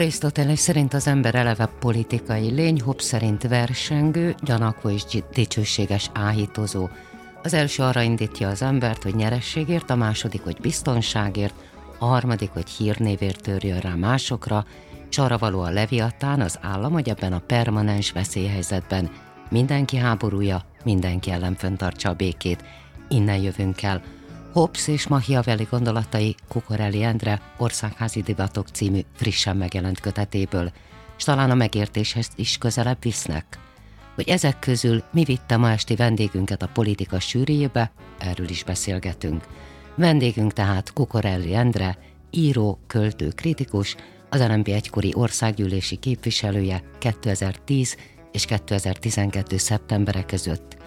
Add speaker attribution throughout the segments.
Speaker 1: Arisztoteles szerint az ember eleve politikai lény, Hobbes szerint versengő, gyanakvó és dicsőséges áhítozó. Az első arra indítja az embert, hogy nyerességért, a második, hogy biztonságért, a harmadik, hogy hírnévért törjön rá másokra, és arra való a leviatán, az állam, hogy ebben a permanens veszélyhelyzetben mindenki háborúja, mindenki ellen föntartsa a békét. Innen jövünk el. Hobbes és Machiavelli gondolatai Kukorelli Endre Országházi Divatok című frissen megjelent kötetéből, és talán a megértéshez is közelebb visznek. Hogy ezek közül mi vitte ma esti vendégünket a politika sűrűjébe, erről is beszélgetünk. Vendégünk tehát Kukorelli Endre, író, költő, kritikus, az LNP egykori országgyűlési képviselője 2010 és 2012. szeptembere között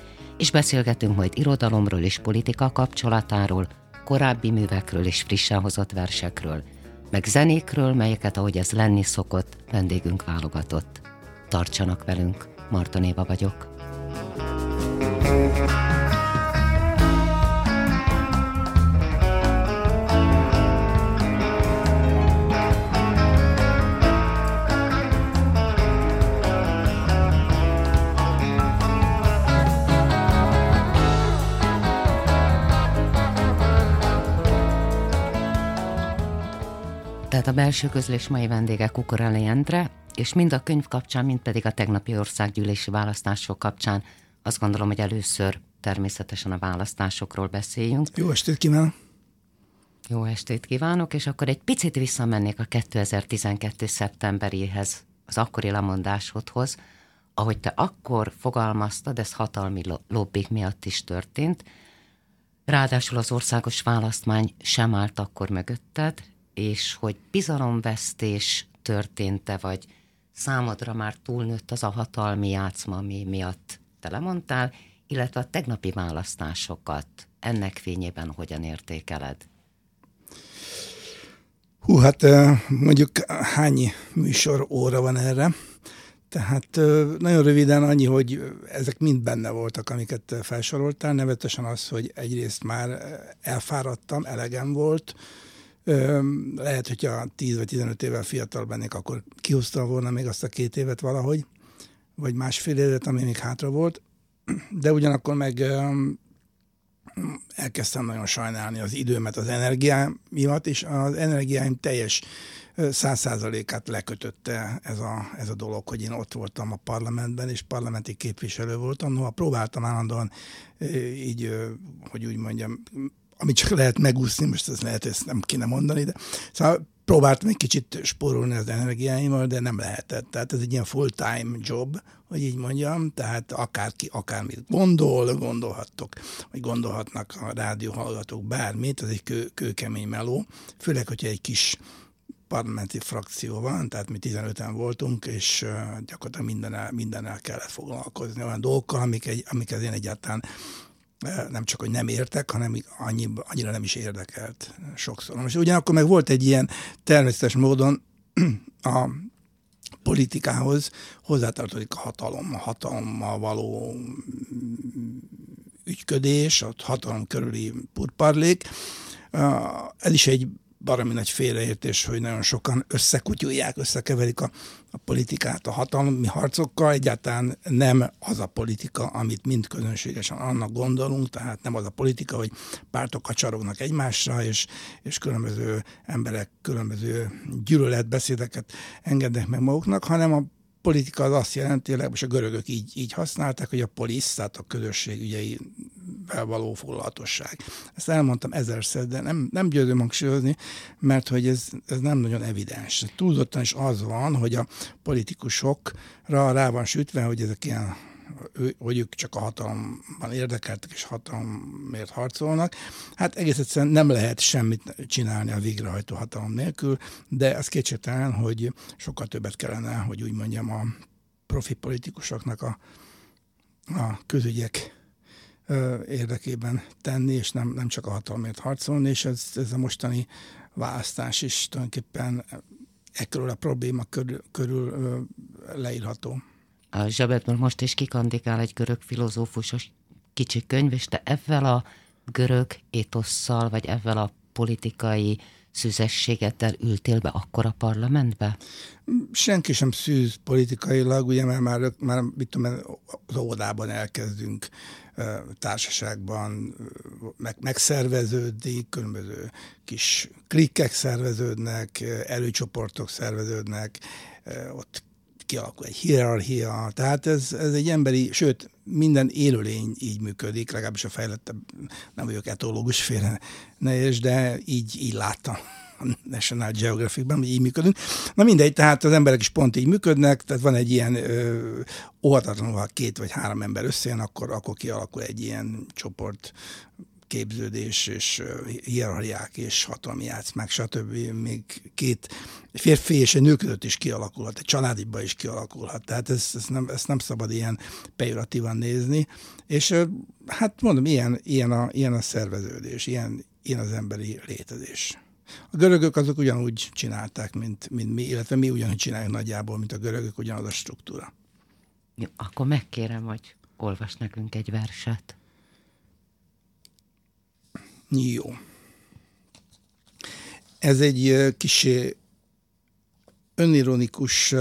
Speaker 1: és beszélgetünk majd irodalomról és politika kapcsolatáról, korábbi művekről és frissen hozott versekről, meg zenékről, melyeket, ahogy ez lenni szokott, vendégünk válogatott. Tartsanak velünk, Marton Éva vagyok. thank belső közlés mai vendége Kukorelli Endre, és mind a könyv kapcsán, mind pedig a tegnapi országgyűlési választások kapcsán azt gondolom, hogy először természetesen a választásokról beszéljünk.
Speaker 2: Jó estét kívánok!
Speaker 1: Jó estét kívánok, és akkor egy picit visszamennék a 2012. szeptemberéhez, az akkori lemondásodhoz, ahogy te akkor fogalmaztad, ez hatalmi lobbik miatt is történt, ráadásul az országos választmány sem állt akkor mögötted, és hogy bizalomvesztés történt-e, vagy számodra már túlnőtt az a hatalmi játszma, ami miatt te lemondtál, illetve a tegnapi választásokat ennek fényében hogyan értékeled?
Speaker 2: Hú, hát mondjuk hány műsor óra van erre? Tehát nagyon röviden annyi, hogy ezek mind benne voltak, amiket felsoroltál, nevetesen az, hogy egyrészt már elfáradtam, elegem volt, lehet, hogyha 10 vagy 15 évvel fiatal bennék, akkor kihoztam volna még azt a két évet valahogy, vagy másfél évet, ami még hátra volt, de ugyanakkor meg elkezdtem nagyon sajnálni az időmet, az energiáimat, és az energiáim teljes száz százalékát lekötötte ez a, ez a dolog, hogy én ott voltam a parlamentben, és parlamenti képviselő voltam. Noha próbáltam állandóan így, hogy úgy mondjam, amit csak lehet megúszni, most ez lehet, ezt nem kéne mondani, de szóval próbáltam egy kicsit spórolni az energiáimmal, de nem lehetett. Tehát ez egy ilyen full-time job, hogy így mondjam, tehát akárki akármit gondol, gondolhattok, vagy gondolhatnak a rádióhallgatók bármit, ez egy kő, kőkemény meló, főleg, hogyha egy kis parlamenti frakció van, tehát mi 15-en voltunk, és gyakorlatilag mindennel, mindennel kellett foglalkozni, olyan dolgokkal, amik, egy, amik az én egyáltalán nem csak, hogy nem értek, hanem annyi, annyira nem is érdekelt sokszor. Most ugyanakkor meg volt egy ilyen természetes módon a politikához hozzátartozik a hatalom, a hatalommal való ügyködés, a hatalom körüli purparlék. Ez is egy baromi nagy félreértés, hogy nagyon sokan összekutyulják, összekeverik a, a politikát a hatalmi harcokkal. Egyáltalán nem az a politika, amit mind közönségesen annak gondolunk, tehát nem az a politika, hogy pártok kacsarognak egymásra, és, és különböző emberek különböző gyűlöletbeszédeket engednek meg maguknak, hanem a politika az azt jelenti, legalábbis a görögök így, így használták, hogy a polisz, tehát a közösség ügyeivel való foglalatosság. Ezt elmondtam ezerszer, de nem, nem győzöm hangsúlyozni, mert hogy ez, ez nem nagyon evidens. Túlzottan is az van, hogy a politikusokra rá van sütve, hogy ezek ilyen hogy ők csak a hatalomban érdekeltek és hatalomért harcolnak. Hát egész egyszerűen nem lehet semmit csinálni a végrehajtó hatalom nélkül, de az kétségtelen, hogy sokkal többet kellene, hogy úgy mondjam, a profi politikusoknak a, a közügyek érdekében tenni, és nem, nem csak a hatalomért harcolni, és ez, ez a mostani választás is tulajdonképpen ekkor a probléma körül, körül leírható.
Speaker 1: A zsebedben most is kikandikál egy görög filozófusos kicsi könyv, és te ezzel a görög étosszal, vagy ezzel a politikai szüzességettel ültél be akkor a parlamentbe?
Speaker 2: Senki sem szűz politikailag, ugye, mert már, már mit tudom, az óvodában elkezdünk társaságban meg, megszerveződik, különböző kis klikkek szerveződnek, előcsoportok szerveződnek, ott kialakul egy hierarchia, tehát ez, ez egy emberi, sőt, minden élőlény így működik, legalábbis a fejlettebb, nem vagyok etológus félre ne és, de így, így láttam National Geographic-ben, hogy így működünk. Na mindegy, tehát az emberek is pont így működnek, tehát van egy ilyen óhatatlanul, ha két vagy három ember összejön, akkor, akkor kialakul egy ilyen csoport képződés és hierarchiák és hatalmi játszmák, stb. Még két férfi és egy nő között is kialakulhat, egy családiba is kialakulhat. Tehát ezt, ezt, nem, ezt nem szabad ilyen pejoratívan nézni. És hát mondom, ilyen, ilyen, a, ilyen a szerveződés, ilyen, ilyen az emberi létezés. A görögök azok ugyanúgy csinálták, mint, mint mi, illetve mi ugyanúgy csináljuk nagyjából, mint a görögök, ugyanaz a struktúra.
Speaker 1: Jó, akkor megkérem, hogy olvas nekünk egy verset.
Speaker 2: Jó. Ez egy kis önironikus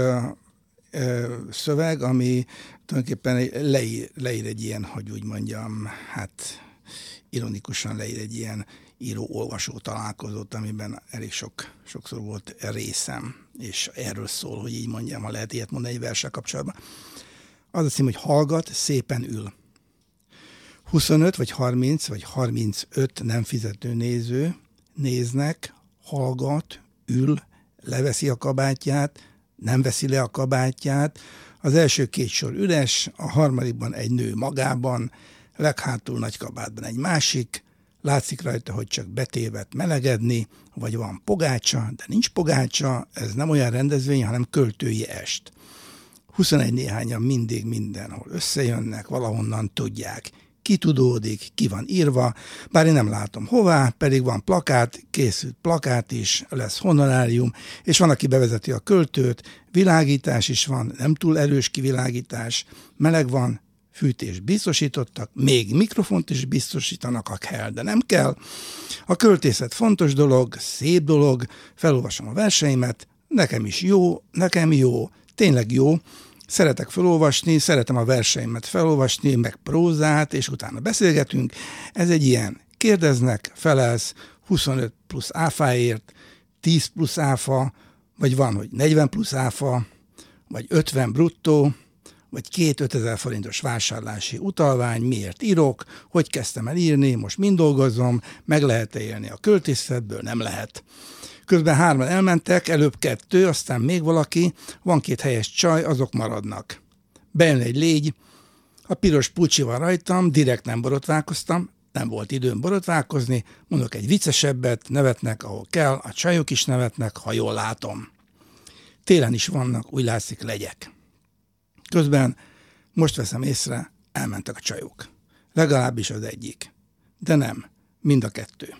Speaker 2: szöveg, ami tulajdonképpen leír, leír egy ilyen, hogy úgy mondjam, hát ironikusan leír egy ilyen író-olvasó találkozót, amiben elég sok, sokszor volt részem, és erről szól, hogy így mondjam, ha lehet ilyet mondani egy versel kapcsolatban. Az a cím, hogy hallgat, szépen ül. 25 vagy 30 vagy 35 nem fizető néző néznek, hallgat, ül, leveszi a kabátját, nem veszi le a kabátját, az első két sor üres, a harmadikban egy nő magában, leghátul nagy kabátban egy másik, látszik rajta, hogy csak betévet melegedni, vagy van pogácsa, de nincs pogácsa, ez nem olyan rendezvény, hanem költői est. 21 néhányan mindig mindenhol összejönnek, valahonnan tudják ki tudódik, ki van írva, bár én nem látom hová, pedig van plakát, készült plakát is, lesz honorárium, és van, aki bevezeti a költőt, világítás is van, nem túl erős kivilágítás, meleg van, fűtés biztosítottak, még mikrofont is biztosítanak, ha kell, de nem kell. A költészet fontos dolog, szép dolog, felolvasom a verseimet, nekem is jó, nekem jó, tényleg jó, Szeretek felolvasni, szeretem a verseimet felolvasni, meg prózát, és utána beszélgetünk. Ez egy ilyen. Kérdeznek, felelsz, 25 plusz áfáért, 10 plusz áfa, vagy van, hogy 40 plusz áfa, vagy 50 bruttó, vagy két 5000 forintos vásárlási utalvány, miért írok, hogy kezdtem el írni, most mind dolgozom, meg lehet -e élni a költészetből, nem lehet. Közben hárman elmentek, előbb kettő, aztán még valaki, van két helyes csaj, azok maradnak. Bejön egy légy, a piros pucsi van rajtam, direkt nem borotválkoztam, nem volt időm borotválkozni, mondok egy viccesebbet, nevetnek, ahol kell, a csajok is nevetnek, ha jól látom. Télen is vannak, úgy látszik, legyek. Közben most veszem észre, elmentek a csajok. Legalábbis az egyik. De nem, mind a kettő.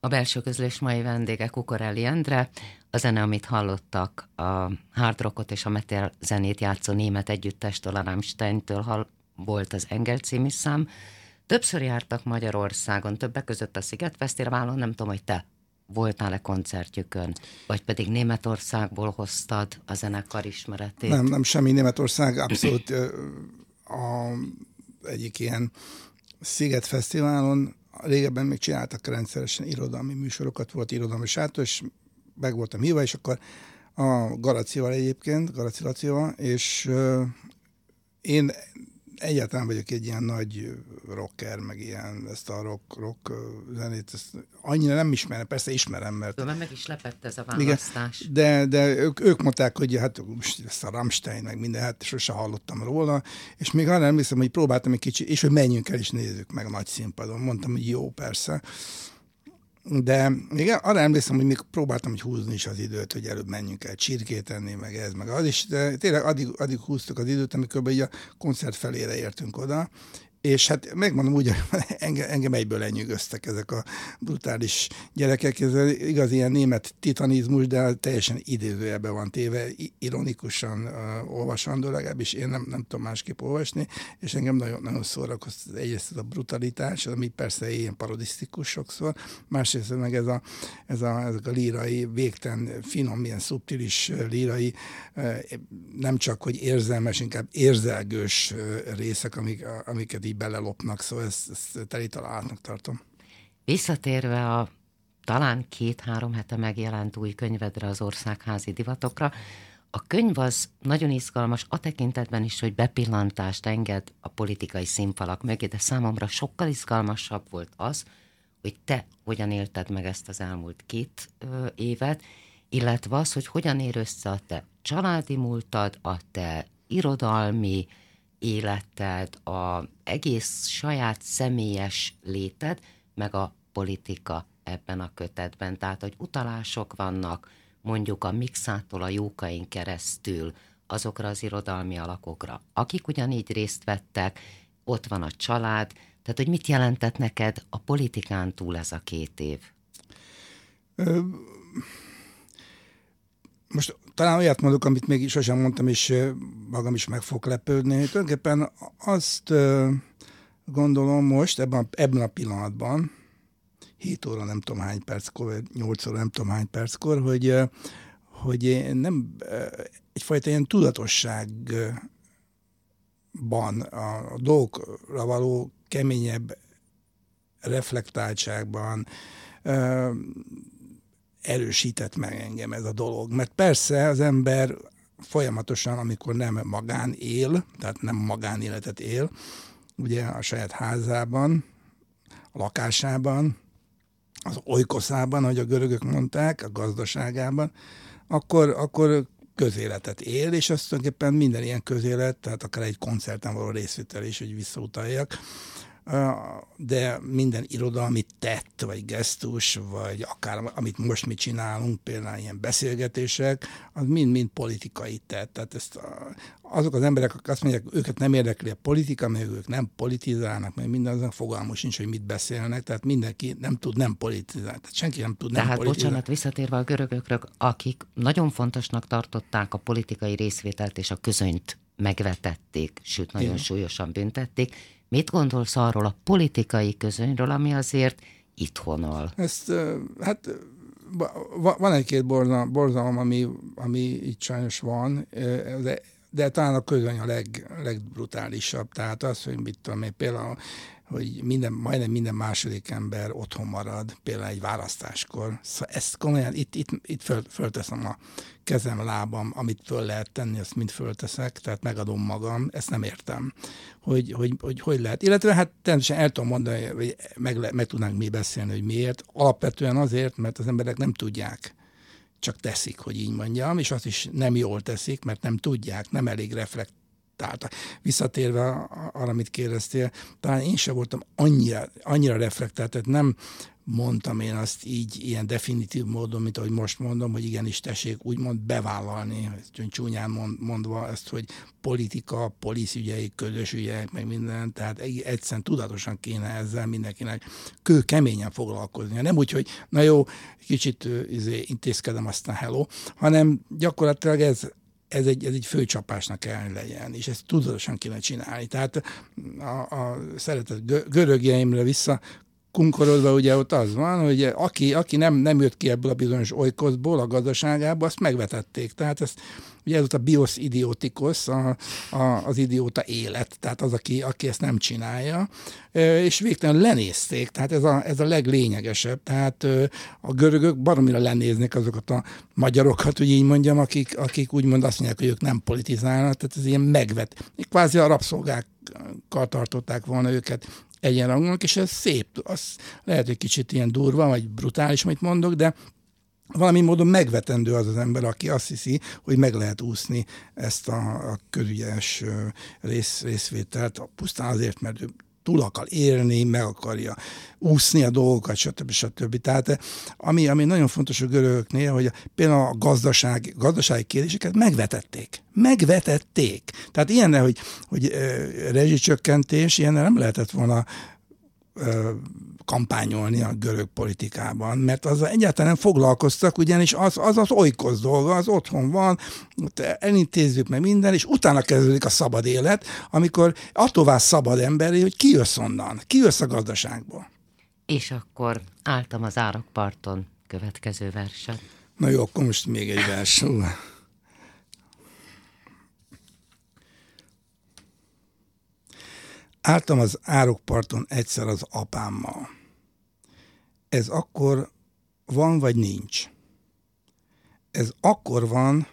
Speaker 1: A belső közlés mai vendége Kukorelli Endre. A zene, amit hallottak, a hard rockot és a metal zenét játszó német együttestől, a Rammsteintől hall, volt az Engel című szám. Többször jártak Magyarországon, többek között a Sziget Fesztiválon, nem tudom, hogy te voltál-e koncertjükön, vagy pedig Németországból hoztad a zenekar ismeretét.
Speaker 2: Nem, nem semmi Németország, abszolút a, egyik ilyen Sziget Fesztiválon, régebben még csináltak rendszeresen irodalmi műsorokat, volt irodalmi sátor, és meg voltam hívva, és akkor a Garacival egyébként, Garaci Lacival, és ö, én egyáltalán vagyok egy ilyen nagy rocker, meg ilyen ezt a rock, rock zenét, ezt annyira nem ismerem, persze ismerem, mert
Speaker 1: Tudom, meg is lepett ez a
Speaker 2: igen,
Speaker 1: választás.
Speaker 2: de, de ők, ők mondták, hogy hát most ezt a Rammstein, meg minden, hát sose hallottam róla, és még arra emlékszem, hogy próbáltam egy kicsit, és hogy menjünk el és nézzük meg a nagy színpadon. Mondtam, hogy jó, persze. De még arra emlékszem, hogy még próbáltam hogy húzni is az időt, hogy előbb menjünk el csirkét enni, meg ez, meg az, és de tényleg addig, addig húztuk az időt, amikor így a koncert felére értünk oda, és hát megmondom úgy, engem, engem egyből lenyűgöztek ezek a brutális gyerekek. Ez igaz ilyen német titanizmus, de teljesen idézőjelben van téve, ironikusan uh, olvasandó, legalábbis én nem, nem tudom másképp olvasni, és engem nagyon, nagyon szórakoztat egyrészt ez a brutalitás, ami persze ilyen parodisztikus sokszor, másrészt meg ez a, ez a, ezek a lírai, végtelen, finom, ilyen szubtilis lírai, nem csak, hogy érzelmes, inkább érzelgős részek, amik, amiket így belelopnak, szóval ezt, ezt teli találатnak tartom.
Speaker 1: Visszatérve a talán két-három hete megjelent új könyvedre az országházi divatokra, A könyv az nagyon izgalmas a tekintetben is, hogy bepillantást enged a politikai színfalak mögé, de számomra sokkal izgalmasabb volt az, hogy te hogyan élted meg ezt az elmúlt két ö, évet, illetve az, hogy hogyan ér össze a te családi múltad, a te irodalmi életed, a egész saját személyes léted, meg a politika ebben a kötetben. Tehát, hogy utalások vannak mondjuk a mixától a jókain keresztül azokra az irodalmi alakokra, akik ugyanígy részt vettek, ott van a család, tehát hogy mit jelentett neked a politikán túl ez a két év?
Speaker 2: Most talán olyat mondok, amit még sosem mondtam, és magam is meg fog lepődni. Tulajdonképpen azt gondolom most, ebben a, ebben a pillanatban, 7 óra nem tudom hány perckor, vagy 8 óra nem tudom hány perckor, hogy, hogy nem egyfajta ilyen tudatosságban a dolgokra való keményebb reflektáltságban erősített meg engem ez a dolog. Mert persze az ember folyamatosan, amikor nem magán él, tehát nem magánéletet él, ugye a saját házában, a lakásában, az olykoszában, ahogy a görögök mondták, a gazdaságában, akkor, akkor közéletet él, és azt tulajdonképpen minden ilyen közélet, tehát akár egy koncerten való részvétel is, hogy visszautaljak, de minden irodalmi tett, vagy gesztus, vagy akár amit most mi csinálunk, például ilyen beszélgetések, az mind-mind politikai tett. Tehát ezt azok az emberek, akik azt mondják, őket nem érdekli a politika, mert ők nem politizálnak, mert minden azon fogalmos sincs, hogy mit beszélnek, tehát mindenki nem tud nem politizálni. Tehát senki nem tud nem
Speaker 1: Tehát
Speaker 2: politizálni.
Speaker 1: bocsánat, visszatérve a görögökről, akik nagyon fontosnak tartották a politikai részvételt és a közönyt megvetették, sőt nagyon Igen. súlyosan büntették, Mit gondolsz arról a politikai közönyről, ami azért itthonol?
Speaker 2: Ezt, hát van egy-két borzalom, ami, ami itt sajnos van, de, de talán a közöny a leg, legbrutálisabb. Tehát az, hogy mit tudom én, például hogy minden, majdnem minden második ember otthon marad, például egy választáskor. Szóval ezt komolyan, itt, itt, itt föl, fölteszem a kezem, lábam, amit föl lehet tenni, azt mind fölteszek, tehát megadom magam, ezt nem értem, hogy hogy, hogy, hogy lehet. Illetve hát természetesen el tudom mondani, hogy meg, meg tudnánk mi beszélni, hogy miért. Alapvetően azért, mert az emberek nem tudják csak teszik, hogy így mondjam, és azt is nem jól teszik, mert nem tudják, nem elég reflekt, tehát visszatérve arra, amit kérdeztél, talán én sem voltam annyira, annyira reflektált, tehát nem mondtam én azt így ilyen definitív módon, mint ahogy most mondom, hogy igenis tessék úgymond bevállalni, csúnyán mondva ezt, hogy politika, poliszügyei, közös ügyek, meg minden, tehát egyszerűen tudatosan kéne ezzel mindenkinek kő keményen foglalkozni. Nem úgy, hogy na jó, kicsit izé, intézkedem, aztán hello, hanem gyakorlatilag ez, ez egy, ez egy főcsapásnak kell legyen, és ezt tudatosan kéne csinálni. Tehát a, a szeretett görögjeimre vissza kunkorodva ugye ott az van, hogy aki, aki nem, nem jött ki ebből a bizonyos olykoszból a gazdaságába, azt megvetették. Tehát ezt, ugye ez ott a bios idiotikos, a, a, az idióta élet, tehát az, aki, aki ezt nem csinálja, és végtelen lenézték, tehát ez a, ez a leglényegesebb. Tehát a görögök baromira lenéznek azokat a magyarokat, hogy így mondjam, akik, akik úgymond azt mondják, hogy ők nem politizálnak, tehát ez ilyen megvet. Kvázi a rabszolgákkal tartották volna őket egyenrangúnak, és ez szép. Az lehet, hogy kicsit ilyen durva, vagy brutális, amit mondok, de valami módon megvetendő az az ember, aki azt hiszi, hogy meg lehet úszni ezt a, a közügyes rész, részvételt, pusztán azért, mert ő túl akar élni, meg akarja úszni a dolgokat, stb. stb. Tehát ami, ami nagyon fontos a görögöknél, hogy például a gazdaság, gazdasági kérdéseket megvetették. Megvetették. Tehát ilyen, hogy, hogy rezsicsökkentés, ilyen nem lehetett volna kampányolni a görög politikában, mert az egyáltalán nem foglalkoztak, ugyanis az az, az olykoz dolga, az otthon van, elintézzük meg minden, és utána kezdődik a szabad élet, amikor válsz szabad emberi, hogy ki jössz onnan, ki jössz a gazdaságból.
Speaker 1: És akkor álltam az árokparton következő verset.
Speaker 2: Na jó, akkor most még egy vers. Álltam az árokparton egyszer az apámmal ez akkor van, vagy nincs. Ez akkor van,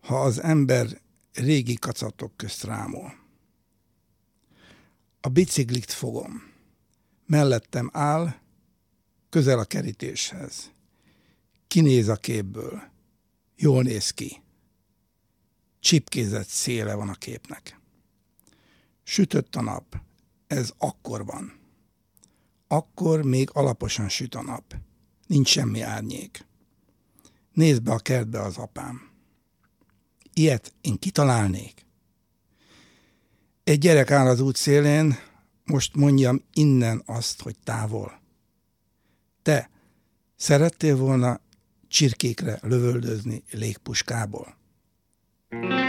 Speaker 2: ha az ember régi kacatok közt rámol. A biciklit fogom. Mellettem áll, közel a kerítéshez. Kinéz a képből. Jól néz ki. Csipkézett széle van a képnek. Sütött a nap. Ez akkor van. Akkor még alaposan süt a nap. Nincs semmi árnyék. Nézd be a kertbe az apám. Ilyet én kitalálnék. Egy gyerek áll az út szélén, most mondjam innen azt, hogy távol. Te szerettél volna csirkékre lövöldözni légpuskából?
Speaker 3: Strange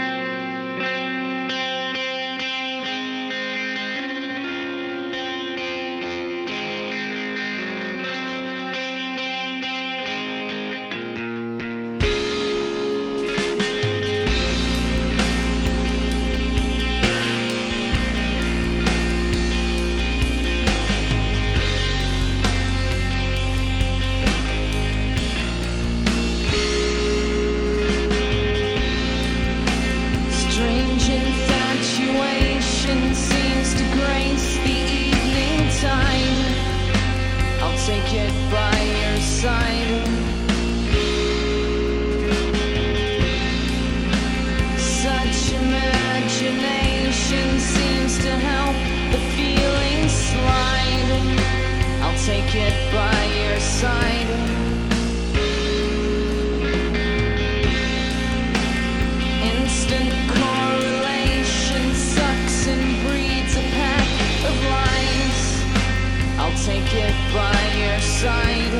Speaker 3: It by your side.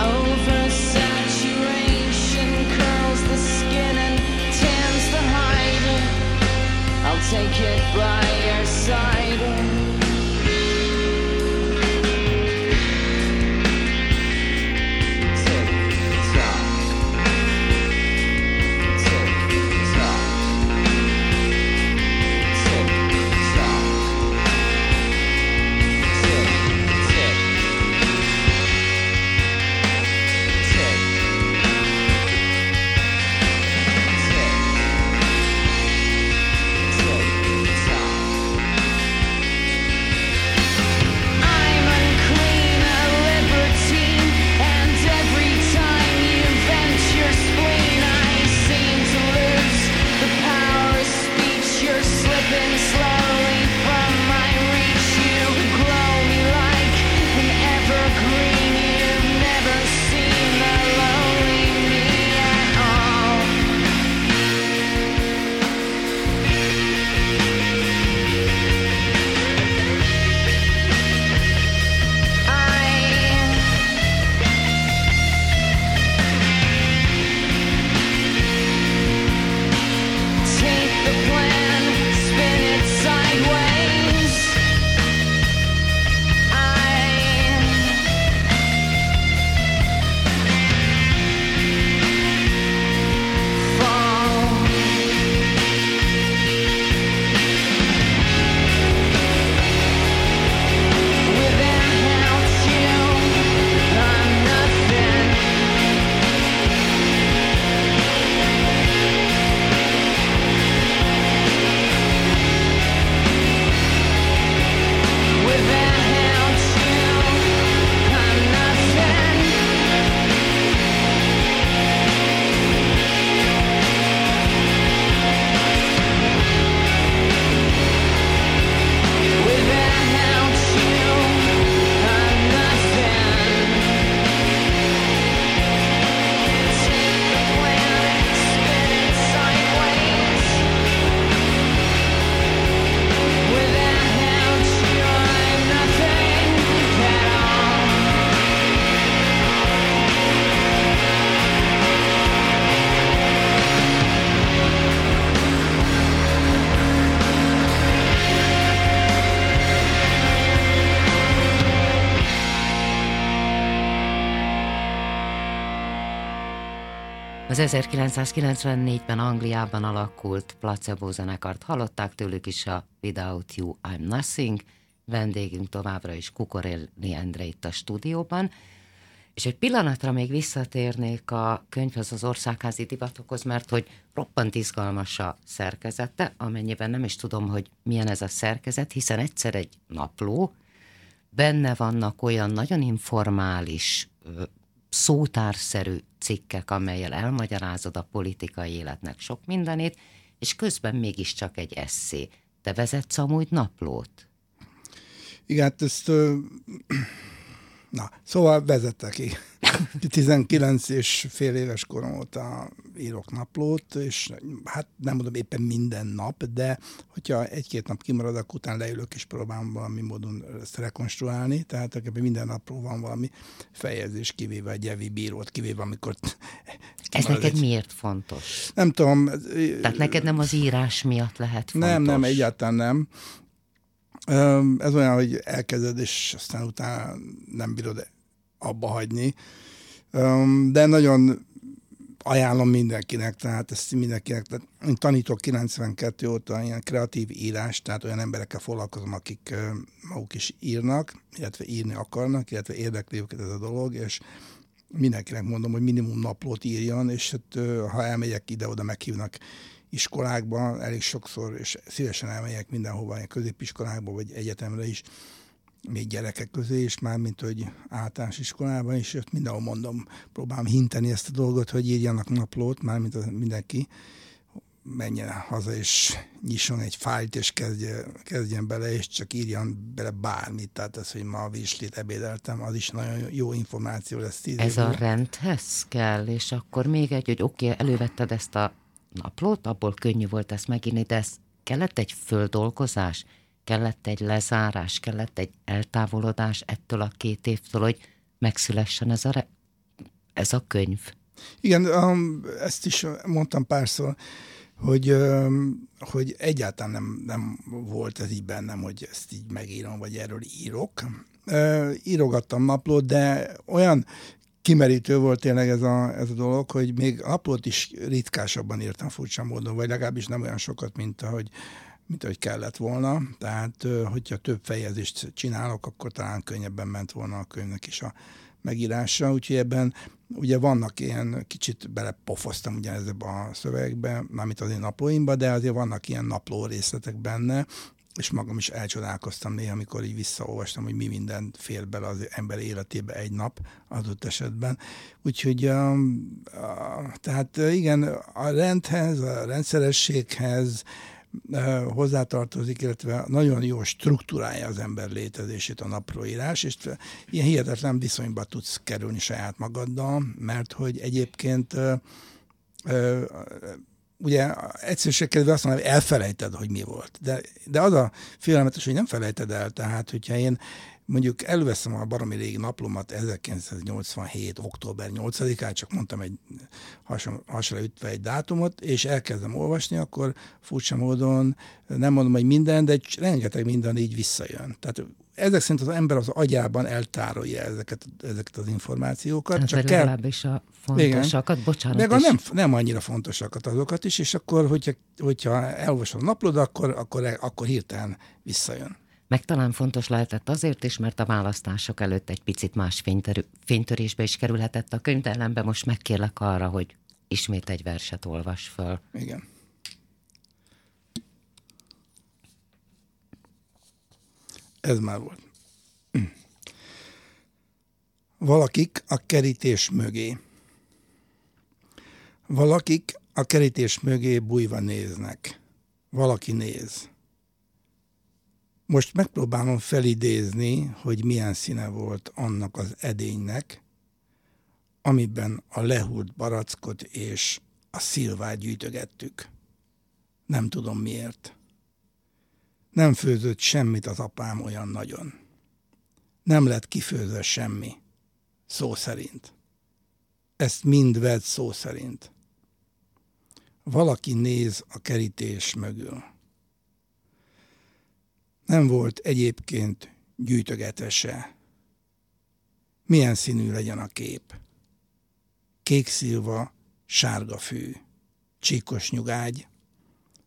Speaker 3: Oversaturation curls the skin and tans the hide. I'll take it by
Speaker 1: Az 1994-ben Angliában alakult placebo zenekart hallották tőlük is a Without You I'm Nothing, vendégünk továbbra is Kukorelli Endre itt a stúdióban, És egy pillanatra még visszatérnék a könyvhöz, az országházi divatokhoz, mert hogy roppant izgalmas a szerkezete, amennyiben nem is tudom, hogy milyen ez a szerkezet, hiszen egyszer egy napló, benne vannak olyan nagyon informális, szótárszerű cikkek, amelyel elmagyarázod a politikai életnek sok mindenét, és közben mégiscsak egy eszé. Te vezetsz amúgy naplót?
Speaker 2: Igen, hát ezt... ö, Na, szóval vezettek ki. 19 és fél éves korom óta írok naplót, és hát nem mondom éppen minden nap, de hogyha egy-két nap kimarad, akkor utána leülök és próbálom valami módon ezt rekonstruálni, tehát akkor minden napról van valami fejezés, kivéve egy evi bírót, kivéve amikor
Speaker 1: Ez neked
Speaker 2: egy-
Speaker 1: miért fontos?
Speaker 2: Nem tudom.
Speaker 1: Tehát neked nem az írás miatt lehet fontos?
Speaker 2: Nem, nem, egyáltalán nem. Ez olyan, hogy elkezded, és aztán utána nem bírod abba hagyni. De nagyon ajánlom mindenkinek, tehát ezt mindenkinek, tehát én tanítok 92 óta ilyen kreatív írás, tehát olyan emberekkel foglalkozom, akik maguk is írnak, illetve írni akarnak, illetve érdekli őket ez a dolog, és mindenkinek mondom, hogy minimum naplót írjon, és hát, ha elmegyek ide-oda, meghívnak iskolákba, elég sokszor, és szívesen elmegyek mindenhova, ilyen középiskolákba, vagy egyetemre is, még gyerekek közé is, már mint hogy általános iskolában is, ott mindenhol mondom, próbálom hinteni ezt a dolgot, hogy írjanak naplót, már mint mindenki, menjen haza és nyisson egy fájlt, és kezdje, kezdjen bele, és csak írjan bele bármit. Tehát ez, hogy ma a virslit ebédeltem, az is nagyon jó információ lesz. tíz
Speaker 1: Ez
Speaker 2: év
Speaker 1: a rendhez kell, és akkor még egy, hogy oké, okay, elővetted ezt a naplót, abból könnyű volt ezt megírni, de ez kellett egy földolgozás, kellett egy lezárás, kellett egy eltávolodás ettől a két évtől, hogy megszülessen ez a, re- ez a könyv.
Speaker 2: Igen, um, ezt is mondtam párszor, hogy, um, hogy egyáltalán nem, nem volt ez így bennem, hogy ezt így megírom, vagy erről írok. Uh, írogattam naplót, de olyan kimerítő volt tényleg ez a, ez a dolog, hogy még naplót is ritkásabban írtam furcsa módon, vagy legalábbis nem olyan sokat, mint ahogy, mint ahogy kellett volna. Tehát, hogyha több fejezést csinálok, akkor talán könnyebben ment volna a könyvnek is a megírása, úgyhogy ebben ugye vannak ilyen, kicsit belepofoztam ugye ezzel a szövegbe, mármint az én naplóimba, de azért vannak ilyen napló részletek benne, és magam is elcsodálkoztam néha, amikor így visszaolvastam, hogy mi minden fér bele az ember életébe egy nap adott esetben. Úgyhogy um, a, tehát uh, igen, a rendhez, a rendszerességhez uh, hozzátartozik, illetve nagyon jó struktúrája az ember létezését a naplóírás, és ilyen hihetetlen viszonyba tudsz kerülni saját magaddal, mert hogy egyébként uh, uh, ugye egyszerűségkedve azt mondom, hogy elfelejted, hogy mi volt. De, de az a félelmetes, hogy nem felejted el. Tehát, hogyha én mondjuk előveszem a baromi régi naplomat 1987. október 8-án, csak mondtam egy hasonló ütve egy dátumot, és elkezdem olvasni, akkor furcsa módon nem mondom, hogy minden, de rengeteg minden így visszajön. Tehát ezek szerint az ember az agyában eltárolja ezeket, ezeket az információkat.
Speaker 1: Hát,
Speaker 2: csak kell,
Speaker 1: legalábbis a fontosakat, bocsánat.
Speaker 2: meg a nem, nem annyira fontosakat azokat is, és akkor, hogyha, hogyha elolvasod a naplod, akkor, akkor, akkor hirtelen visszajön.
Speaker 1: Meg talán fontos lehetett azért is, mert a választások előtt egy picit más fényterü- fénytörésbe is kerülhetett a könyv, most megkérlek arra, hogy ismét egy verset olvas föl.
Speaker 2: Igen. Ez már volt. Valakik a kerítés mögé. Valakik a kerítés mögé bújva néznek. Valaki néz. Most megpróbálom felidézni, hogy milyen színe volt annak az edénynek, amiben a lehult barackot és a szilvát gyűjtögettük. Nem tudom miért. Nem főzött semmit az apám olyan nagyon. Nem lett kifőzve semmi. Szó szerint. Ezt mind vedd szó szerint. Valaki néz a kerítés mögül. Nem volt egyébként gyűjtögetese. Milyen színű legyen a kép? Kék szilva, sárga fű, csíkos nyugágy,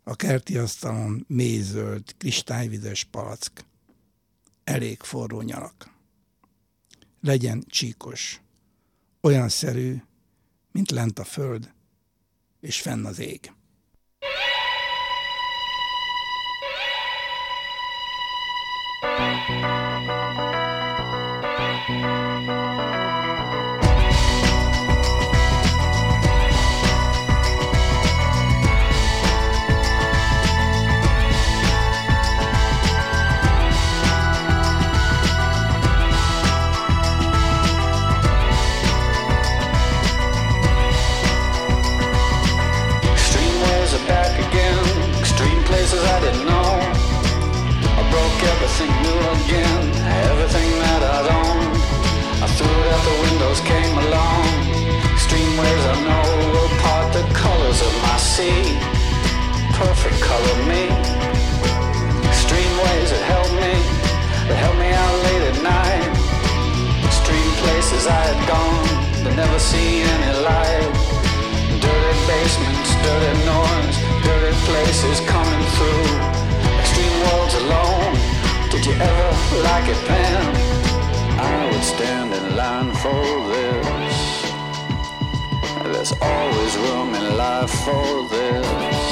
Speaker 2: a kerti asztalon mézöld, kristályvizes palack, elég forró nyalak. Legyen csíkos, olyan szerű, mint lent a föld, és fenn az ég.
Speaker 4: Extreme new again. Everything that I'd owned. I threw it out the windows, came along. Extreme ways I know will part the colors of my sea. Perfect color me. Extreme ways that held me. That held me out late at night. Extreme places I had gone. That never seen any light. Dirty basements, dirty noise, dirty places coming through. Extreme worlds alone. Did you ever like it, Pam? I would stand in line for this. There's always room in life for this.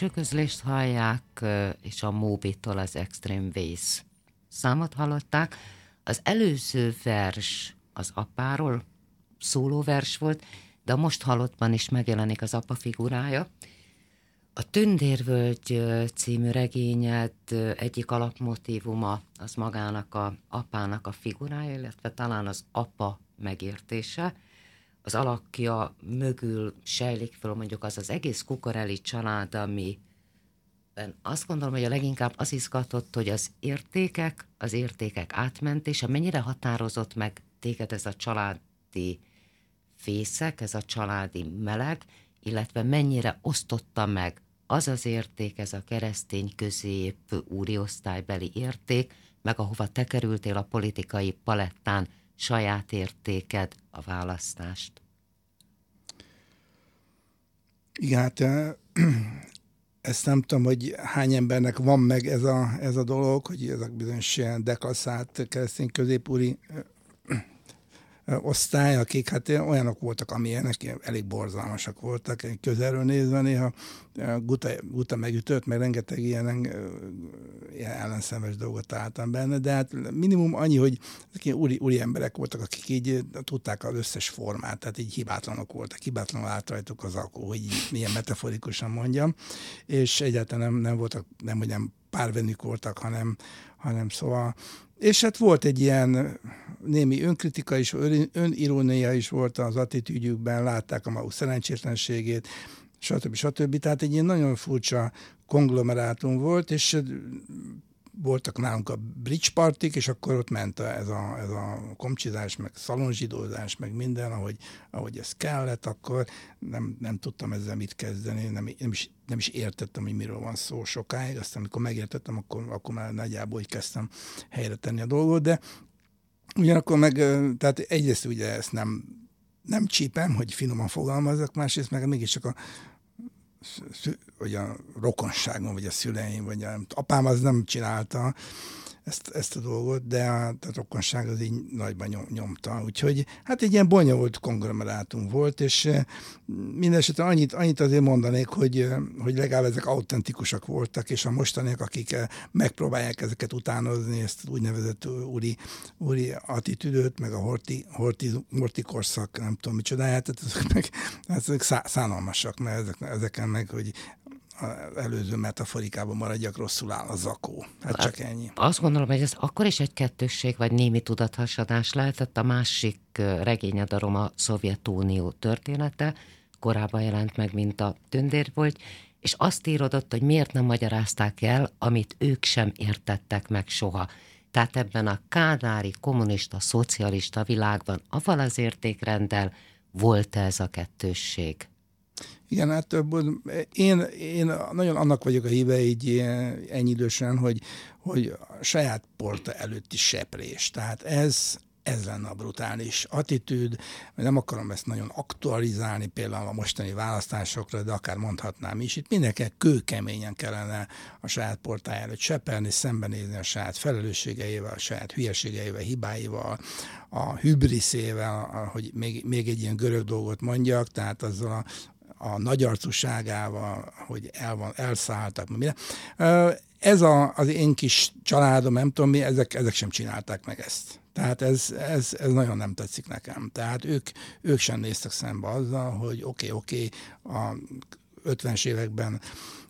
Speaker 1: Belső közlést hallják, és a Móbitól az Extreme Ways számot hallották. Az előző vers az apáról szóló vers volt, de a most halottban is megjelenik az apa figurája. A Tündérvölgy című regényed egyik alapmotívuma az magának a apának a figurája, illetve talán az apa megértése. Az alakja mögül sejlik fel mondjuk az az egész kukoreli család, ami azt gondolom, hogy a leginkább az izgatott, hogy az értékek, az értékek átmentése, mennyire határozott meg téged ez a családi fészek, ez a családi meleg, illetve mennyire osztotta meg az az érték, ez a keresztény közép úri osztálybeli érték, meg ahova te kerültél a politikai palettán, saját értéked a választást.
Speaker 2: Igen, hát ezt nem tudom, hogy hány embernek van meg ez a, ez a dolog, hogy ezek bizonyos ilyen deklaszált keresztény középúri osztály, akik hát olyanok voltak, amilyenek, ilyen elég borzalmasak voltak, közelről nézve néha guta, guta megütött, meg rengeteg ilyen, ilyen ellenszemes dolgot találtam benne, de hát minimum annyi, hogy ezek úri, úri emberek voltak, akik így tudták az összes formát, tehát így hibátlanok voltak, hibátlanul állt rajtuk az alkohol, hogy így milyen metaforikusan mondjam, és egyáltalán nem, nem voltak, nem hogy nem párvenük voltak, hanem, hanem szóval és hát volt egy ilyen némi önkritika is, ön- önirónia is volt az attitűdjükben, látták a maguk szerencsétlenségét, stb. stb. Tehát egy ilyen nagyon furcsa konglomerátum volt, és voltak nálunk a bridge partik, és akkor ott ment a, ez, a, ez a komcsizás, meg szalonzsidózás, meg minden, ahogy, ahogy ez kellett, akkor nem, nem tudtam ezzel mit kezdeni, nem, nem, is, nem is értettem, hogy miről van szó sokáig, aztán amikor megértettem, akkor, akkor már nagyjából így kezdtem helyre tenni a dolgot, de ugyanakkor meg, tehát egyrészt ugye ezt nem, nem csípem, hogy finoman fogalmazok, másrészt meg mégiscsak a vagy a rokonságom, vagy a szüleim, vagy a apám az nem csinálta ezt, ezt a dolgot, de a, a rokonság az így nagyban nyom, nyomta. Úgyhogy hát egy ilyen bonyolult konglomerátum volt, és mindesetre annyit, annyit azért mondanék, hogy, hogy legalább ezek autentikusak voltak, és a mostaniak, akik megpróbálják ezeket utánozni, ezt úgynevezett úri, úri attitűdöt, meg a horti, horti, horti korszak, nem tudom micsodáját, tehát ezek meg hát ezek szá- szánalmasak, mert ezek, ezeken meg, hogy előző metaforikában maradjak, rosszul áll a zakó. Hát csak ennyi.
Speaker 1: Azt gondolom, hogy ez akkor is egy kettősség, vagy némi tudathasadás lehetett. A másik ö, regényed a Szovjetunió története, korábban jelent meg, mint a tündér volt, és azt írodott, hogy miért nem magyarázták el, amit ők sem értettek meg soha. Tehát ebben a kádári, kommunista, szocialista világban, avval az értékrenddel volt ez a kettősség.
Speaker 2: Igen, hát én, én nagyon annak vagyok a híve így ennyi idősen, hogy, hogy a saját porta előtti seprés. Tehát ez, ez lenne a brutális attitűd, nem akarom ezt nagyon aktualizálni például a mostani választásokra, de akár mondhatnám is, itt mindenkinek kőkeményen kellene a saját portája előtt seperni, szembenézni a saját felelősségeivel, a saját hülyeségeivel, hibáival, a hübriszével, hogy még, még egy ilyen görög dolgot mondjak, tehát azzal a, a nagyarcúságával, hogy el van, elszálltak, Ez a, az én kis családom, nem tudom mi, ezek, ezek sem csinálták meg ezt. Tehát ez, ez, ez nagyon nem tetszik nekem. Tehát ők, ők sem néztek szembe azzal, hogy oké, okay, oké, okay, a 50-es években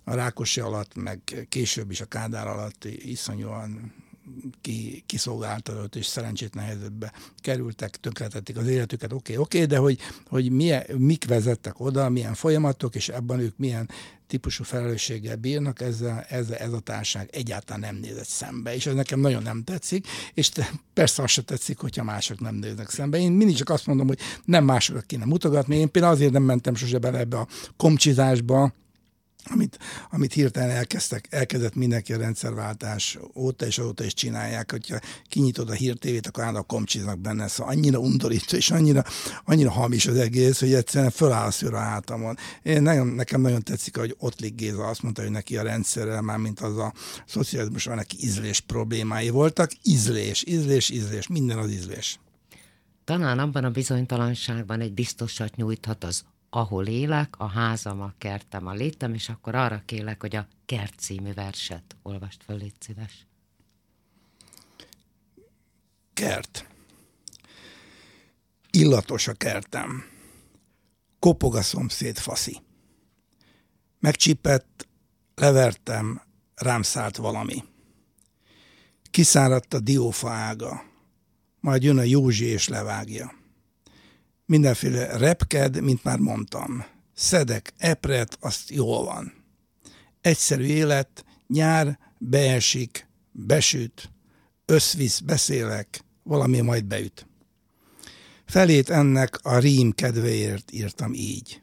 Speaker 2: a Rákosi alatt, meg később is a Kádár alatt iszonyúan ki, kiszolgáltatott és szerencsétlen helyzetbe kerültek, tönkretették az életüket, oké, okay, oké, okay, de hogy, hogy milyen, mik vezettek oda, milyen folyamatok, és ebben ők milyen típusú felelősséggel bírnak, ezzel, ezzel ez a társaság egyáltalán nem nézett szembe, és ez nekem nagyon nem tetszik, és te, persze azt se tetszik, hogyha mások nem néznek szembe. Én mindig csak azt mondom, hogy nem másokra kéne mutogatni, én például azért nem mentem sose bele ebbe a komcsizásba, amit, amit hirtelen elkezdtek, elkezdett mindenki a rendszerváltás óta és óta is csinálják, hogyha kinyitod a hírtévét, akkor állandóan komcsiznak benne, szóval annyira undorító és annyira, annyira hamis az egész, hogy egyszerűen föláll a hátamon. Én nagyon, nekem nagyon tetszik, hogy Ottlik Géza azt mondta, hogy neki a rendszerrel, már mint az a szocializmusban neki ízlés problémái voltak. Ízlés, ízlés, ízlés, minden az ízlés.
Speaker 1: Talán abban a bizonytalanságban egy biztosat nyújthat az ahol élek, a házam, a kertem, a létem, és akkor arra kérlek, hogy a Kert című verset olvast föl, légy szíves.
Speaker 2: Kert. Illatos a kertem. Kopog a szomszéd faszi. Megcsipett, levertem, rám szállt valami. Kiszáradt a diófa ága, majd jön a Józsi és levágja. Mindenféle repked, mint már mondtam. Szedek, epret, azt jól van. Egyszerű élet, nyár, beesik, besüt, összvisz, beszélek, valami majd beüt. Felét ennek a rím kedvéért írtam így.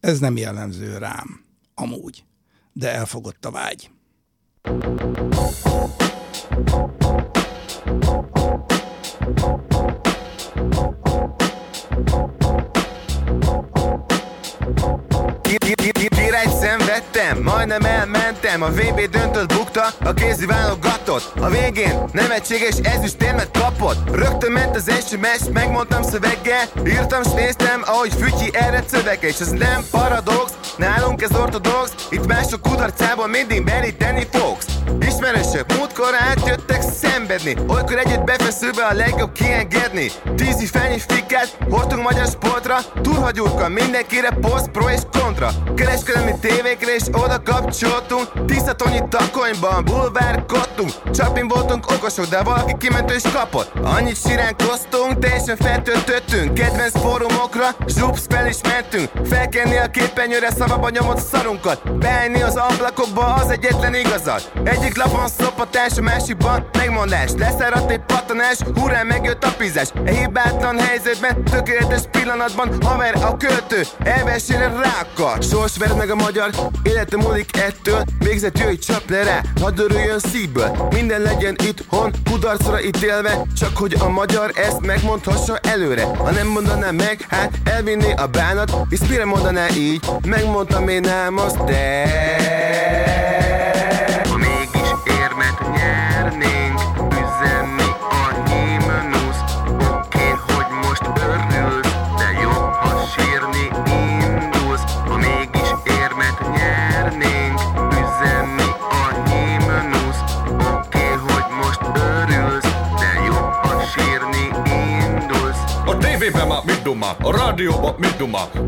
Speaker 2: Ez nem jellemző rám, amúgy, de elfogott a vágy.
Speaker 5: Direkt szenvedtem, ma majdnem elmentem. A VB döntött bukta, a kézi válogatott. A végén nevetséges ezüstérmet kapott. Rögtön ment az SMS, megmondtam szöveggel. Írtam s néztem, ahogy Fütyi erre szövege És ez nem paradox, nálunk ez ortodox. Itt mások kudarcából mindig meríteni fogsz Ismerősök múltkor átjöttek szenvedni. Olykor együtt befeszülve a legjobb kiengedni. Tízi fennyi fikát hoztunk magyar sportra. Turhagyurka mindenkire poszt, pro és kontra. Kereskedelmi tévékre és oda kapcsoltunk. Tiszta tonyi takonyban bulvárkodtunk. Csapin voltunk okosok, de valaki kiment és kapott. Annyit siránkoztunk, teljesen feltöltöttünk. Kedvenc fórumokra, zsupsz fel is mentünk. Felkenni a képernyőre szavaba nyomott szarunkat. Beállni az ablakokba az egyetlen igazat Egyik lapon szopatás, a másikban megmondás. Leszáradt egy pattanás, hurrá megjött a pizás. E hibátlan helyzetben, tökéletes pillanatban Haver a költő, elvesére rákkal. Sors verd meg a magyar, élete múlik ettől. Végzett jöjj, csap le rá, hadd örüljön szívből. Minden legyen itthon, kudarcra ítélve. Csak hogy a magyar ezt megmondhassa előre. Ha nem mondaná meg, hát elvinné a bánat. Hisz mire mondaná így, megmondtam én ám azt de
Speaker 6: dumál, a rádióban mit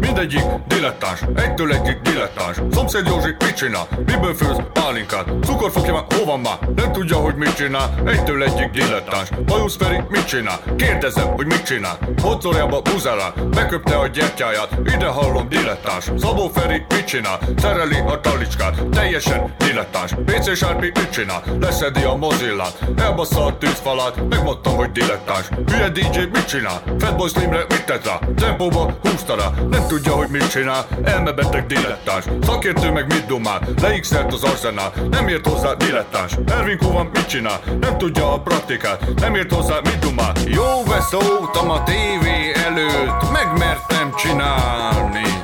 Speaker 6: Mindegyik dilettáns, egytől egyik dilettáns Szomszéd Józsi mit csinál, miből főz pálinkát? Cukorfokja már hol van már, nem tudja, hogy mit csinál. Egytől egyik dilettáns Bajusz Feri mit csinál, kérdezem, hogy mit csinál? Hocorjába buzálál, beköpte a gyertyáját. Ide hallom dilettáns Szabó Feri mit csinál, szereli a talicskát. Teljesen dilettáns PC Sárpi mit csinál, leszedi a mozillát. Elbassza a tűzfalát, megmondtam, hogy dilettáns Hülye DJ mit csinál, Fatboy Slimre mit tett rá Tempóba húzta rá, nem tudja, hogy mit csinál. Elmebeteg dilettáns, szakértő meg mit dumál? Leixelt az arzenál, nem ért hozzá dilettáns. Ervin Kovan mit csinál, nem tudja a praktikát. Nem ért hozzá, mit dumál? Jó veszóltam a tévé előtt, megmertem csinálni.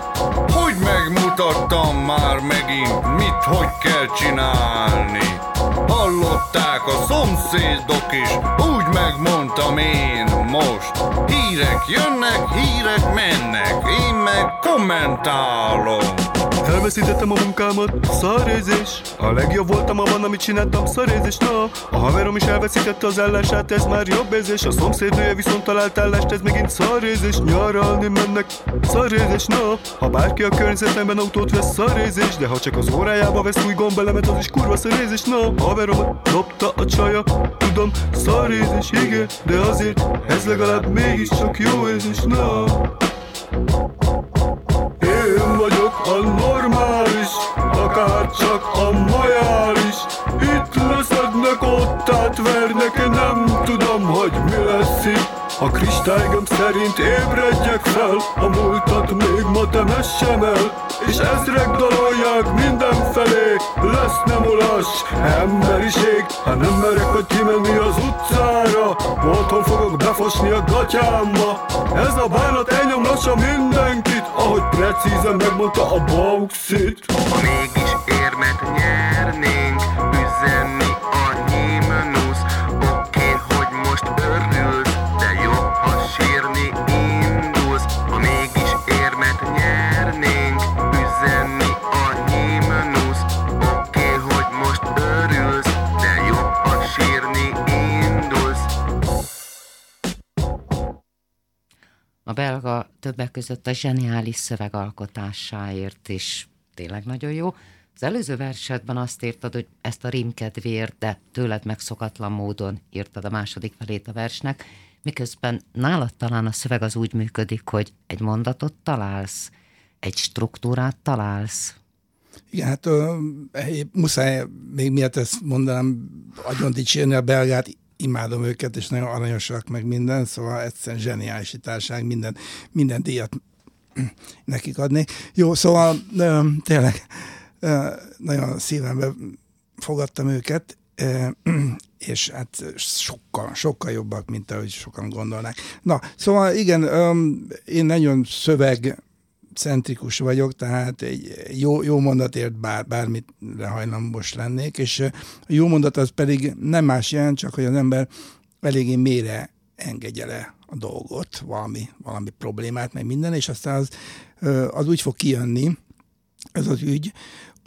Speaker 6: Hogy megmutattam már megint, mit hogy kell csinálni? Hallották a szomszédok is, úgy megmondtam én most Hírek jönnek, hírek mennek, én meg kommentálom.
Speaker 7: Elveszítettem a munkámat, szarézés. A legjobb voltam, van, amit csináltam, szarézés, na A haverom is elveszítette az állását, ez már jobb érzés. A szomszédnője viszont talált állást, ez megint szarézés. Nyaralni mennek, szarézés, na Ha bárki a környezetemben autót vesz, szarézés. De ha csak az órájába vesz új gombelemet, az is kurva szarézés, na Haverom dobta a csaja, tudom, szarézés, igen De azért ez legalább mégiscsak jó érzés, na. Én vagyok a normális, akár csak a majális. Itt leszednek, ott átvernek, nem tudom, hogy mi lesz itt. A kristálygöm szerint ébredjek fel, a múltat még ma temessem el És ezrek dalolják mindenfelé, lesz nem ulas emberiség Ha nem merek majd kimenni az utcára, otthon fogok befosni a gatyámba. Ez a bánat elnyom lassan mindenkit, ahogy precízen megmondta a bauxit.
Speaker 5: Mégis érmet nyernénk
Speaker 1: belga többek között a zseniális szövegalkotásáért is tényleg nagyon jó. Az előző versetben azt írtad, hogy ezt a rímkedvéért, de tőled megszokatlan módon írtad a második felét a versnek, miközben nálad talán a szöveg az úgy működik, hogy egy mondatot találsz, egy struktúrát találsz.
Speaker 2: Igen, hát ö, muszáj még miatt ezt mondanám, agyon dicsérni a belgát, imádom őket, és nagyon aranyosak meg minden, szóval egyszerűen zseniális társaság, minden, minden díjat nekik adni. Jó, szóval tényleg nagyon szívembe fogadtam őket, és hát sokkal, sokkal jobbak, mint ahogy sokan gondolnák. Na, szóval igen, én nagyon szöveg centrikus vagyok, tehát egy jó, jó mondatért bár, bármire hajlamos lennék, és a jó mondat az pedig nem más jelent, csak hogy az ember eléggé mélyre engedje le a dolgot, valami, valami problémát, meg minden, és aztán az, az úgy fog kijönni, ez az ügy,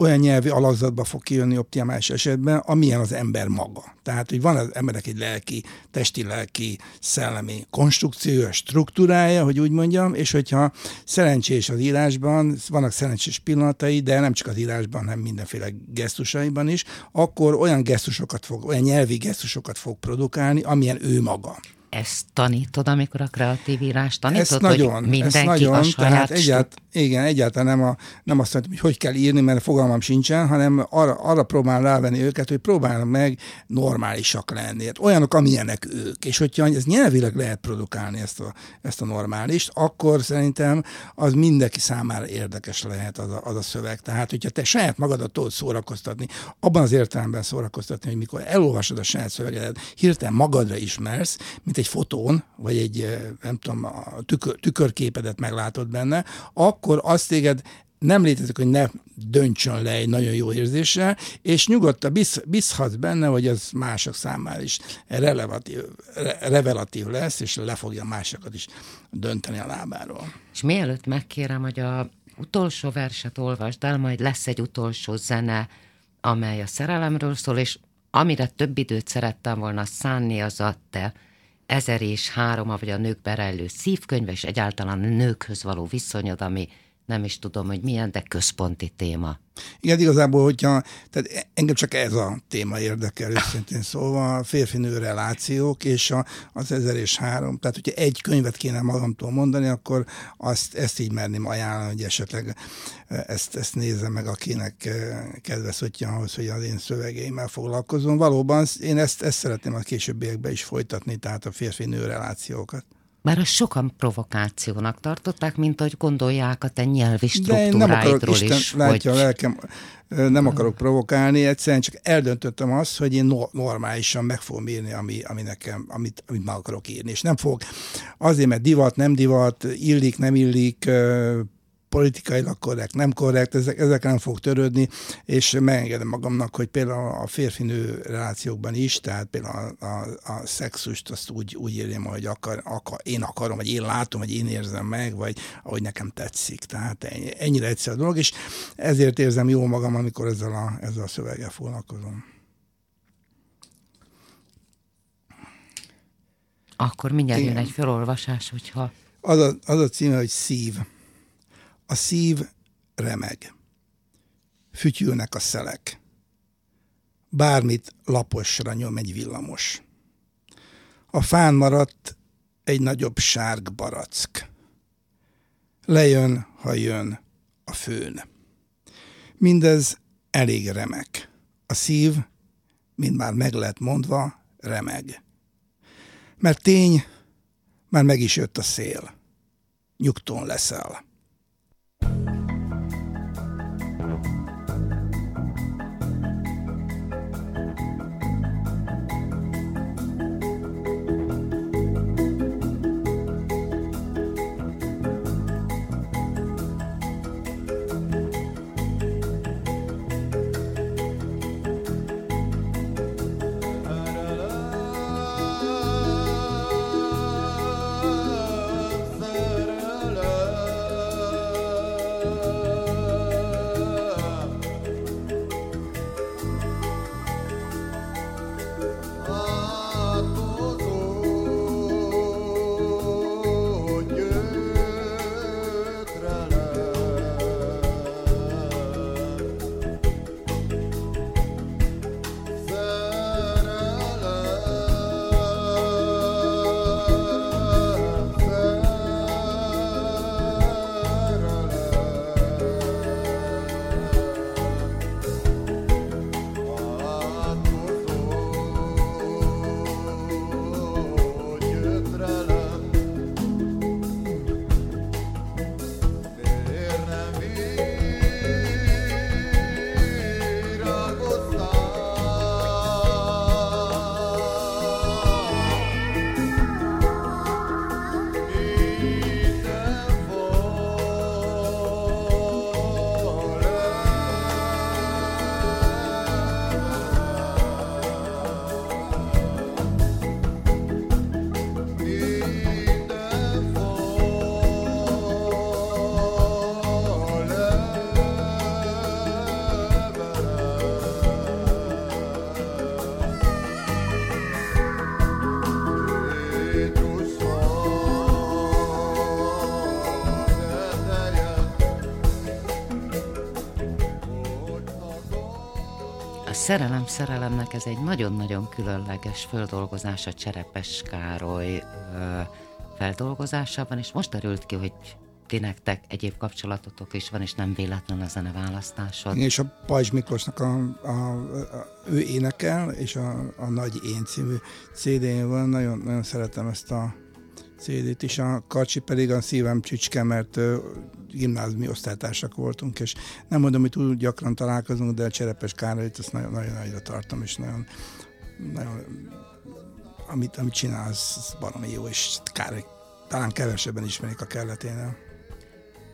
Speaker 2: olyan nyelvi alakzatba fog kijönni optimális esetben, amilyen az ember maga. Tehát, hogy van az emberek egy lelki, testi, lelki, szellemi konstrukciója, struktúrája, hogy úgy mondjam, és hogyha szerencsés az írásban, vannak szerencsés pillanatai, de nem csak az írásban, hanem mindenféle gesztusaiban is, akkor olyan gesztusokat fog, olyan nyelvi gesztusokat fog produkálni, amilyen ő maga.
Speaker 1: Ezt tanítod, amikor a kreatív írás tanítod,
Speaker 2: Ezt nagyon,
Speaker 1: hogy mindenki
Speaker 2: ezt nagyon,
Speaker 1: a saját
Speaker 2: tehát egyált, igen, egyáltalán nem, a, nem azt mondtam, hogy hogy kell írni, mert fogalmam sincsen, hanem arra, arra próbál rávenni őket, hogy próbálnak meg normálisak lenni. Hát olyanok, amilyenek ők. És hogyha ez nyelvileg lehet produkálni ezt a, ezt a normálist, akkor szerintem az mindenki számára érdekes lehet az a, az a szöveg. Tehát, hogyha te saját magadat tudod szórakoztatni, abban az értelemben szórakoztatni, hogy mikor elolvasod a saját szövegedet, hirtelen magadra ismersz, mint egy fotón, vagy egy, nem tudom, a tükör, tükörképedet meglátod benne, akkor azt téged nem létezik, hogy ne döntsön le egy nagyon jó érzéssel, és nyugodtan bisz, bízhatsz benne, hogy az mások számára is relevatív, re, revelatív lesz, és le fogja másokat is dönteni a lábáról.
Speaker 1: És mielőtt megkérem, hogy a utolsó verset olvasd el, majd lesz egy utolsó zene, amely a szerelemről szól, és amire több időt szerettem volna szánni, az a te ezer és három, vagy a nőkbe rejlő szívkönyv, és egyáltalán a nőkhöz való viszonyod, ami nem is tudom, hogy milyen, de központi téma.
Speaker 2: Igen, igazából, hogyha, tehát engem csak ez a téma érdekel, őszintén szólva, a férfi-nő relációk, és a, az ezer és három, tehát hogyha egy könyvet kéne magamtól mondani, akkor azt, ezt így merném ajánlani, hogy esetleg ezt, ezt nézze meg, akinek eh, kedves szotja ahhoz, hogy az én szövegeimmel foglalkozom. Valóban én ezt, ezt szeretném a későbbiekben is folytatni, tehát a férfi-nő relációkat.
Speaker 1: Bár azt sokan provokációnak tartották, mint hogy gondolják a te nyelvi
Speaker 2: De én nem akarok,
Speaker 1: struktúráidról
Speaker 2: Isten
Speaker 1: is.
Speaker 2: látja a
Speaker 1: hogy...
Speaker 2: lelkem, ö, nem akarok provokálni, egyszerűen csak eldöntöttem azt, hogy én no- normálisan meg fogom írni, ami, ami nekem, amit, amit meg akarok írni. És nem fog azért, mert divat, nem divat, illik, nem illik, politikailag korrekt, nem korrekt, ezek, ezekkel nem fog törődni, és megengedem magamnak, hogy például a férfi-nő relációkban is, tehát például a, a, a szexust azt úgy, úgy írjam, hogy akar, akar, én akarom, vagy én látom, vagy én érzem meg, vagy ahogy nekem tetszik. Tehát ennyi- ennyire egyszerű a dolog, és ezért érzem jól magam, amikor ezzel a, ezzel a szöveggel foglalkozom.
Speaker 1: Akkor mindjárt jön
Speaker 2: Igen.
Speaker 1: egy felolvasás, hogyha
Speaker 2: Az a, az a címe, hogy szív. A szív remeg. Fütyülnek a szelek. Bármit laposra nyom egy villamos. A fán maradt egy nagyobb sárg barack. Lejön, ha jön a főn. Mindez elég remek. A szív, mint már meg lett mondva, remeg. Mert tény, már meg is jött a szél. Nyugton leszel.
Speaker 1: Szerelem Szerelemnek ez egy nagyon-nagyon különleges földolgozás a Cserepes Károly ö, feldolgozásában, és most derült ki, hogy ti nektek egyéb kapcsolatotok is van, és nem véletlen a zeneválasztásod.
Speaker 2: És a Pajzs Miklósnak a, a, a, ő énekel, és a, a Nagy Én című CD-n van, nagyon, nagyon szeretem ezt a CD-t, és a Karcsi pedig a szívem csücske, mert ö, gimnáziumi osztálytársak voltunk, és nem mondom, hogy túl gyakran találkozunk, de a Cserepes Károlyt azt nagyon, nagyon nagyra tartom, és nagyon, nagyon amit, amit csinálsz, baromi jó, és kár, talán kevesebben ismerik a kelleténél.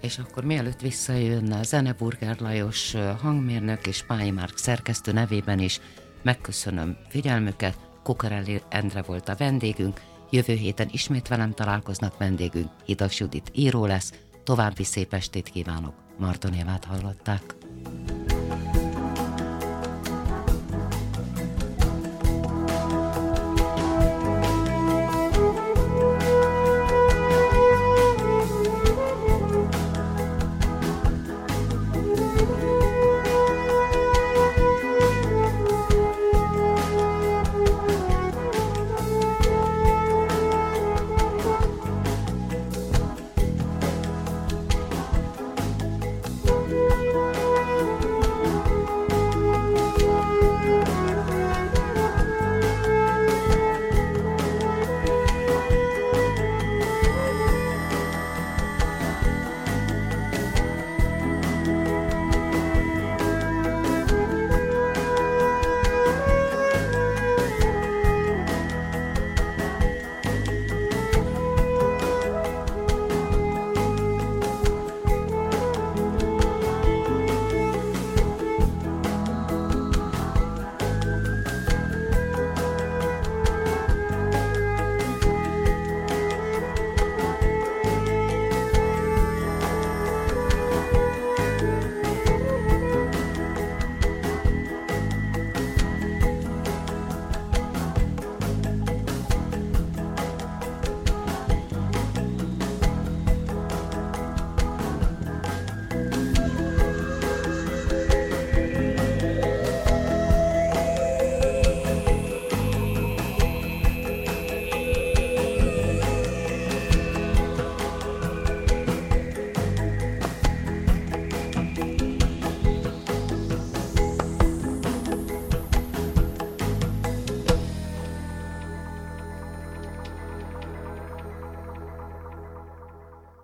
Speaker 1: És akkor mielőtt visszajönne Zeneburger Lajos hangmérnök és Pályi Márk szerkesztő nevében is megköszönöm figyelmüket. Kukarelli Endre volt a vendégünk, jövő héten ismét velem találkoznak vendégünk, Hidas Judit író lesz, további szép estét kívánok, Marton Évát hallották.